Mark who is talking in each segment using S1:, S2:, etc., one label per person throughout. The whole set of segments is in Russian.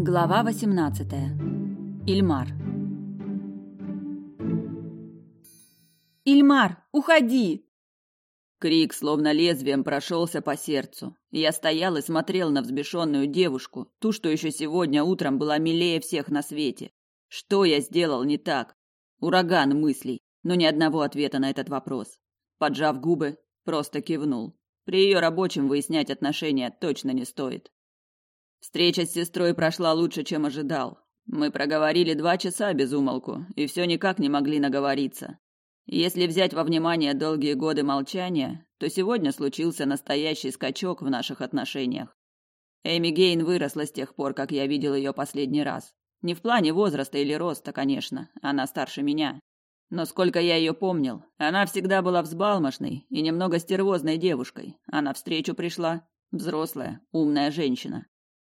S1: Глава 18. Ильмар. Ильмар, уходи!
S2: Крик словно лезвием прошелся по сердцу. Я стоял и смотрел на взбешенную девушку, ту, что еще сегодня утром была милее всех на свете. Что я сделал не так? Ураган мыслей, но ни одного ответа на этот вопрос. Поджав губы, просто кивнул. При ее рабочем выяснять отношения точно не стоит. Встреча с сестрой прошла лучше, чем ожидал. Мы проговорили два часа без умолку, и все никак не могли наговориться. Если взять во внимание долгие годы молчания, то сегодня случился настоящий скачок в наших отношениях. Эми Гейн выросла с тех пор, как я видел ее последний раз. Не в плане возраста или роста, конечно, она старше меня. Но сколько я ее помнил, она всегда была взбалмошной и немного стервозной девушкой, а навстречу пришла взрослая, умная женщина.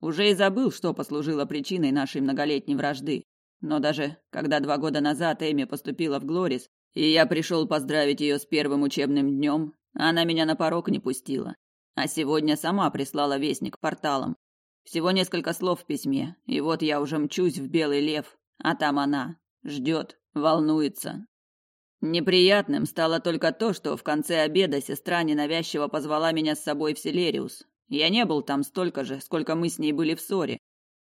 S2: Уже и забыл, что послужило причиной нашей многолетней вражды. Но даже когда два года назад Эми поступила в Глорис, и я пришел поздравить ее с первым учебным днем, она меня на порог не пустила. А сегодня сама прислала вестник порталом. Всего несколько слов в письме, и вот я уже мчусь в Белый Лев, а там она ждет, волнуется. Неприятным стало только то, что в конце обеда сестра ненавязчиво позвала меня с собой в Селериус. Я не был там столько же, сколько мы с ней были в ссоре.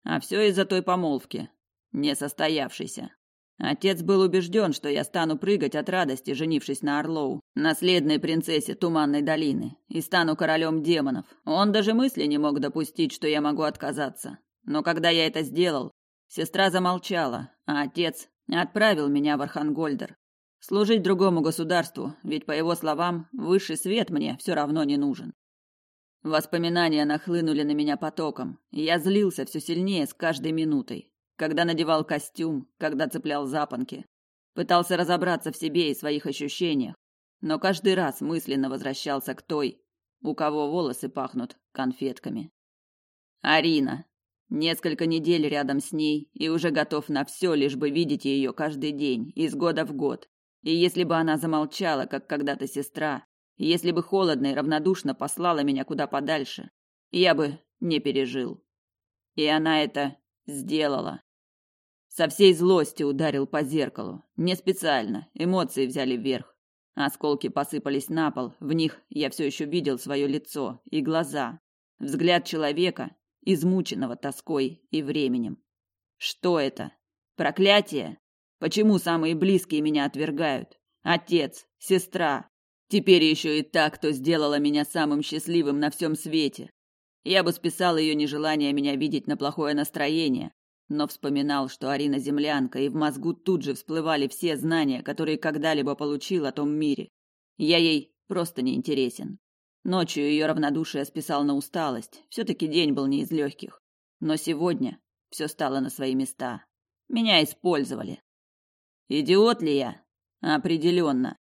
S2: А все из-за той помолвки, несостоявшейся. Отец был убежден, что я стану прыгать от радости, женившись на Орлоу, наследной принцессе Туманной долины, и стану королем демонов. Он даже мысли не мог допустить, что я могу отказаться. Но когда я это сделал, сестра замолчала, а отец отправил меня в Архангольдер. Служить другому государству, ведь, по его словам, высший свет мне все равно не нужен. Воспоминания нахлынули на меня потоком, я злился все сильнее с каждой минутой. Когда надевал костюм, когда цеплял запонки. Пытался разобраться в себе и своих ощущениях, но каждый раз мысленно возвращался к той, у кого волосы пахнут конфетками. Арина. Несколько недель рядом с ней и уже готов на все, лишь бы видеть ее каждый день, из года в год. И если бы она замолчала, как когда-то сестра, если бы холодно и равнодушно послала меня куда подальше, я бы не пережил. И она это сделала. Со всей злости ударил по зеркалу. Не специально, эмоции взяли вверх. Осколки посыпались на пол, в них я все еще видел свое лицо и глаза. Взгляд человека, измученного тоской и временем. Что это? Проклятие? Почему самые близкие меня отвергают? Отец, сестра, Теперь еще и та, кто сделала меня самым счастливым на всем свете. Я бы списал ее нежелание меня видеть на плохое настроение, но вспоминал, что Арина землянка, и в мозгу тут же всплывали все знания, которые когда-либо получил о том мире. Я ей просто не интересен. Ночью ее равнодушие списал на усталость. Все-таки день был не из легких. Но сегодня все стало на свои места. Меня использовали. Идиот ли я? Определенно.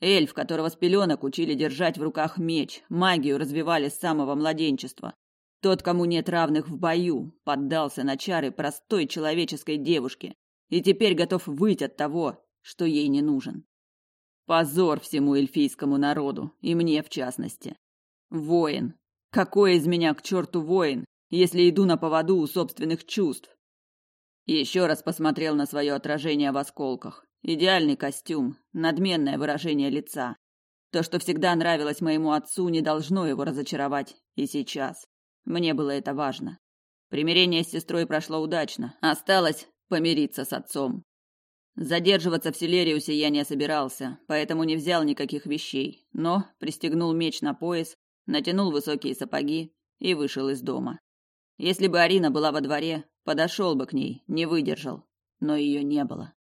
S2: Эльф, которого с пеленок учили держать в руках меч, магию развивали с самого младенчества. Тот, кому нет равных в бою, поддался на чары простой человеческой девушки и теперь готов выйти от того, что ей не нужен. Позор всему эльфийскому народу, и мне в частности. Воин. Какой из меня к черту воин, если иду на поводу у собственных чувств? Еще раз посмотрел на свое отражение в осколках. Идеальный костюм, надменное выражение лица. То, что всегда нравилось моему отцу, не должно его разочаровать и сейчас. Мне было это важно. Примирение с сестрой прошло удачно. Осталось помириться с отцом. Задерживаться в Селериусе я не собирался, поэтому не взял никаких вещей, но пристегнул меч на пояс, натянул высокие сапоги и вышел из дома. Если бы Арина была во дворе, подошел бы к ней, не выдержал, но ее не было.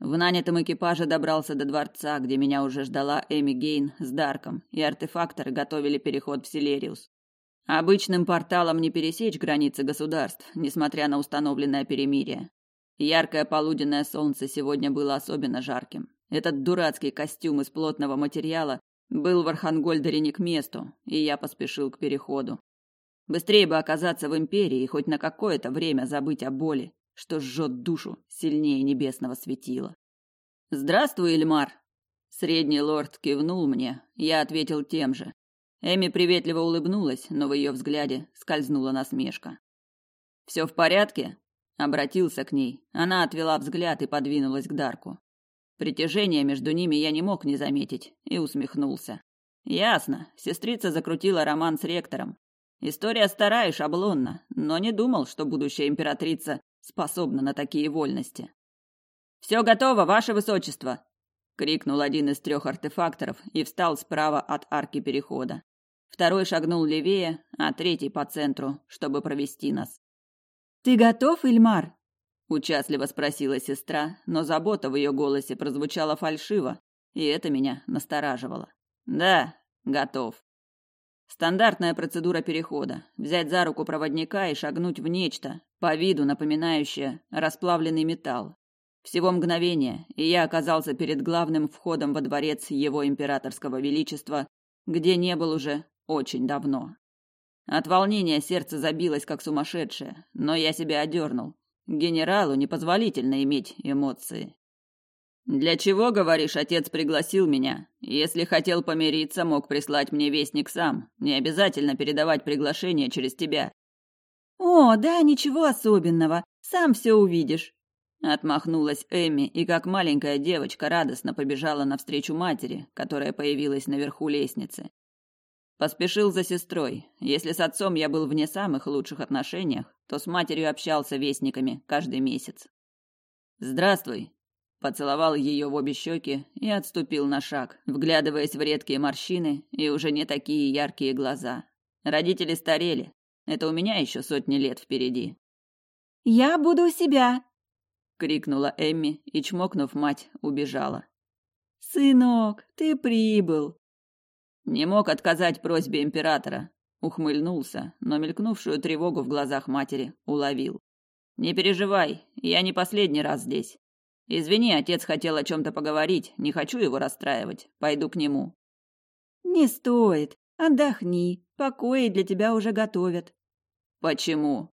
S2: В нанятом экипаже добрался до дворца, где меня уже ждала Эми Гейн с Дарком, и артефакторы готовили переход в Селериус. Обычным порталом не пересечь границы государств, несмотря на установленное перемирие. Яркое полуденное солнце сегодня было особенно жарким. Этот дурацкий костюм из плотного материала был в Архангольдере не к месту, и я поспешил к переходу. Быстрее бы оказаться в империи и хоть на какое-то время забыть о боли что жжет душу сильнее небесного светила. «Здравствуй, Эльмар!» Средний лорд кивнул мне, я ответил тем же. Эми приветливо улыбнулась, но в ее взгляде скользнула насмешка. Все в порядке? Обратился к ней. Она отвела взгляд и подвинулась к Дарку. Притяжение между ними я не мог не заметить и усмехнулся. Ясно, сестрица закрутила роман с ректором. История старая и шаблонна, но не думал, что будущая императрица способна на такие вольности. Все готово, ваше высочество, крикнул один из трех артефакторов и встал справа от арки перехода. Второй шагнул левее, а третий по центру, чтобы провести нас.
S1: Ты готов, Ильмар?
S2: участливо спросила сестра, но забота в ее голосе прозвучала фальшиво, и это меня настораживало. Да, готов. Стандартная процедура перехода: взять за руку проводника и шагнуть в нечто, по виду напоминающее расплавленный металл. Всего мгновение, и я оказался перед главным входом во дворец его императорского величества, где не был уже очень давно. От волнения сердце забилось как сумасшедшее, но я себя одернул. Генералу непозволительно иметь эмоции. Для чего, говоришь, отец пригласил меня? Если хотел помириться, мог прислать мне вестник сам. Не обязательно передавать приглашение через тебя.
S1: О, да, ничего особенного. Сам все увидишь.
S2: Отмахнулась Эми и как маленькая девочка радостно побежала навстречу матери, которая появилась наверху лестницы. Поспешил за сестрой. Если с отцом я был в не самых лучших отношениях, то с матерью общался вестниками каждый месяц. Здравствуй, поцеловал ее в обе щеки и отступил на шаг, вглядываясь в редкие морщины и уже не такие яркие глаза. Родители старели. Это у меня еще сотни лет впереди.
S1: Я буду у себя,
S2: крикнула Эмми и чмокнув мать, убежала.
S1: Сынок, ты прибыл.
S2: Не мог отказать просьбе императора, ухмыльнулся, но мелькнувшую тревогу в глазах матери уловил. Не переживай, я не последний раз здесь. Извини, отец хотел о чем то поговорить, не хочу его расстраивать. Пойду к нему.
S1: Не стоит. Отдохни. Покои для тебя уже готовят.
S2: Почему?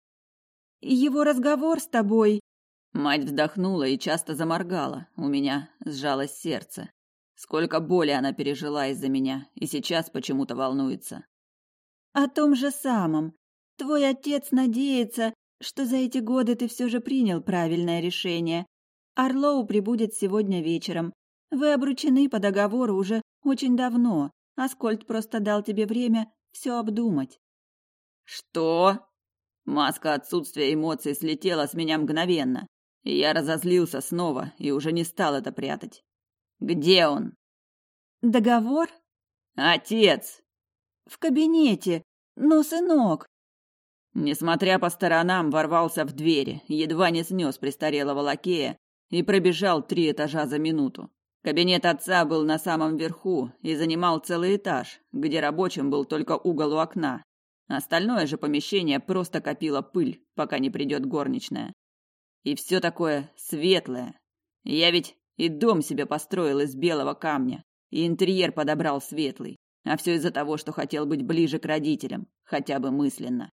S1: Его разговор с тобой.
S2: Мать вздохнула и часто заморгала. У меня сжалось сердце. Сколько боли она пережила из-за меня, и сейчас почему-то волнуется.
S1: О том же самом. Твой отец надеется, что за эти годы ты все же принял правильное решение. Орлоу прибудет сегодня вечером. Вы обручены по договору уже очень давно. Аскольд просто дал тебе время все обдумать.
S2: Что? Маска отсутствия эмоций слетела с меня мгновенно. И я разозлился снова и уже не стал это прятать. Где он?
S1: Договор?
S2: Отец.
S1: В кабинете. Но, сынок.
S2: Несмотря по сторонам, ворвался в двери, едва не снес престарелого лакея и пробежал три этажа за минуту. Кабинет отца был на самом верху и занимал целый этаж, где рабочим был только угол у окна. Остальное же помещение просто копило пыль, пока не придет горничная. И все такое светлое. Я ведь и дом себе построил из белого камня, и интерьер подобрал светлый. А все из-за того, что хотел быть ближе к родителям, хотя бы мысленно.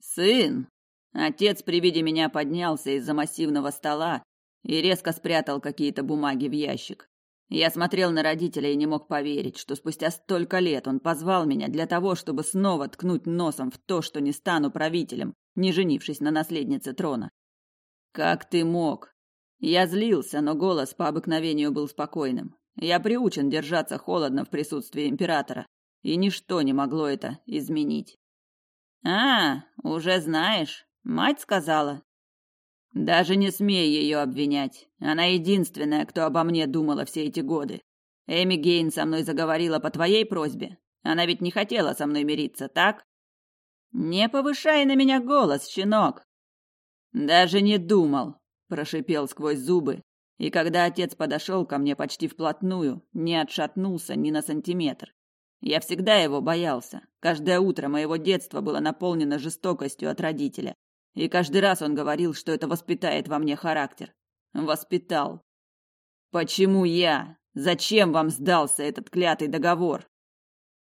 S2: «Сын!» Отец при виде меня поднялся из-за массивного стола и резко спрятал какие-то бумаги в ящик. Я смотрел на родителя и не мог поверить, что спустя столько лет он позвал меня для того, чтобы снова ткнуть носом в то, что не стану правителем, не женившись на наследнице трона. «Как ты мог?» Я злился, но голос по обыкновению был спокойным. Я приучен держаться холодно в присутствии императора, и ничто не могло это изменить. А, уже знаешь, мать сказала. Даже не смей ее обвинять. Она единственная, кто обо мне думала все эти годы. Эми Гейн со мной заговорила по твоей просьбе. Она ведь не хотела со мной мириться, так? Не повышай на меня голос, щенок. Даже не думал, прошипел сквозь зубы, и когда отец подошел ко мне почти вплотную, не отшатнулся ни на сантиметр. Я всегда его боялся. Каждое утро моего детства было наполнено жестокостью от родителя. И каждый раз он говорил, что это воспитает во мне характер. Воспитал. Почему я? Зачем вам сдался этот клятый договор?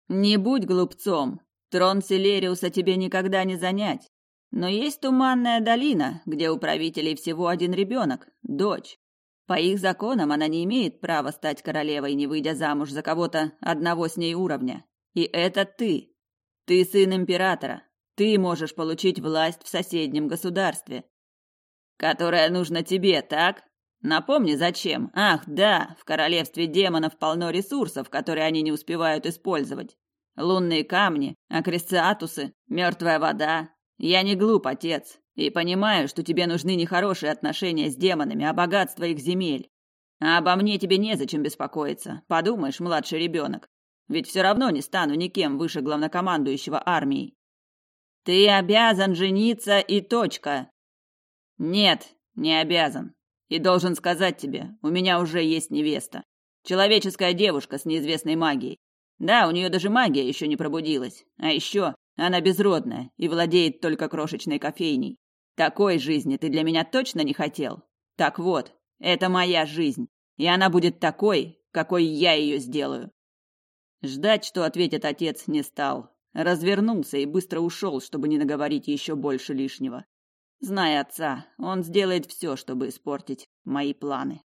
S2: Не будь глупцом. Трон Селериуса тебе никогда не занять. Но есть туманная долина, где у правителей всего один ребенок – дочь. По их законам она не имеет права стать королевой, не выйдя замуж за кого-то одного с ней уровня. И это ты. Ты сын императора. Ты можешь получить власть в соседнем государстве, которая нужна тебе, так? Напомни, зачем? Ах, да, в королевстве демонов полно ресурсов, которые они не успевают использовать. Лунные камни, акресциатусы, мертвая вода. Я не глуп, отец, и понимаю, что тебе нужны не хорошие отношения с демонами, а богатство их земель. А обо мне тебе незачем беспокоиться. Подумаешь, младший ребенок. Ведь все равно не стану никем выше главнокомандующего армией. Ты обязан жениться и точка. Нет, не обязан. И должен сказать тебе, у меня уже есть невеста. Человеческая девушка с неизвестной магией. Да, у нее даже магия еще не пробудилась. А еще она безродная и владеет только крошечной кофейней. Такой жизни ты для меня точно не хотел? Так вот, это моя жизнь, и она будет такой, какой я ее сделаю. Ждать, что ответит отец, не стал. Развернулся и быстро ушел, чтобы не наговорить еще больше лишнего. Зная отца, он сделает все, чтобы испортить мои планы.